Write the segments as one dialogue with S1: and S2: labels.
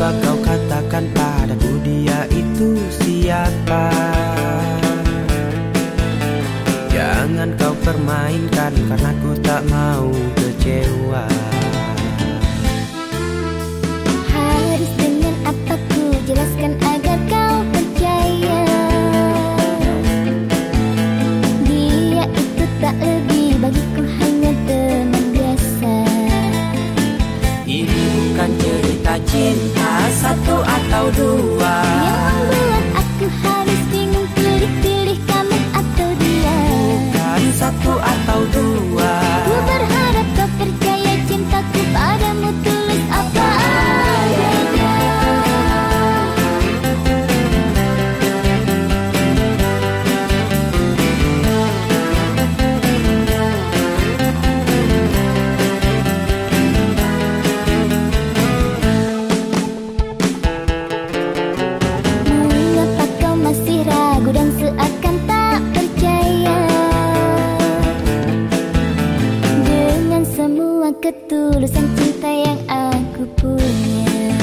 S1: Coba kau katakan padaku dia itu siapa? Jangan kau permainkan karena ku tak mau kecewa.
S2: Harus dengan apa ku jelaskan agar kau percaya? Dia itu tak lebih
S1: Satu atau
S2: ketulusan cinta yang aku punya.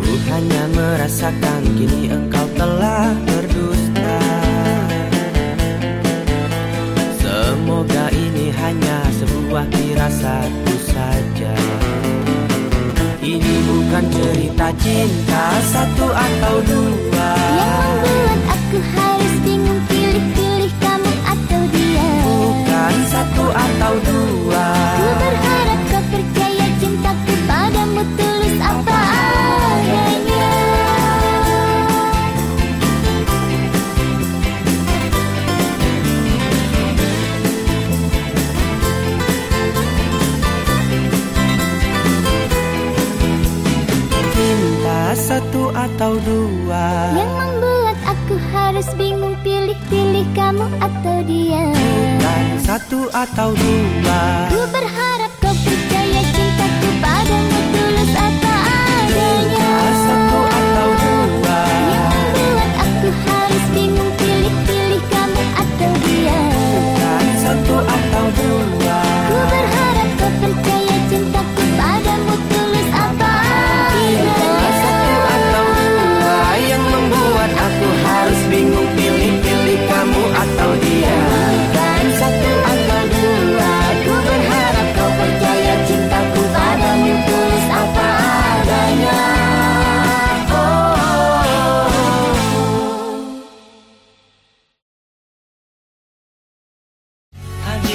S1: Ku hanya merasakan kini engkau telah berdusta. Semoga ini hanya sebuah firasatku saja. Ini bukan cerita cinta satu atau satu atau dua.
S2: Yang membuat aku harus bingung pilih-pilih kamu atau dia.
S1: Bukan satu atau dua.
S2: Ku berharap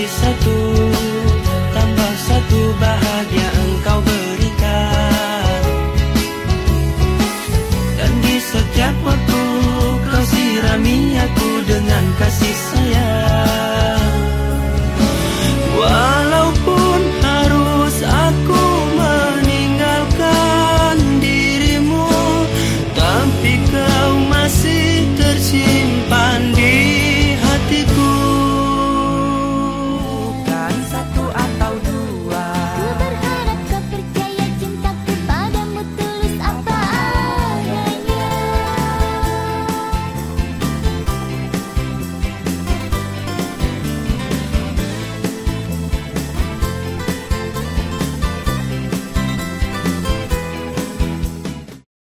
S1: satu Tambah satu bahagia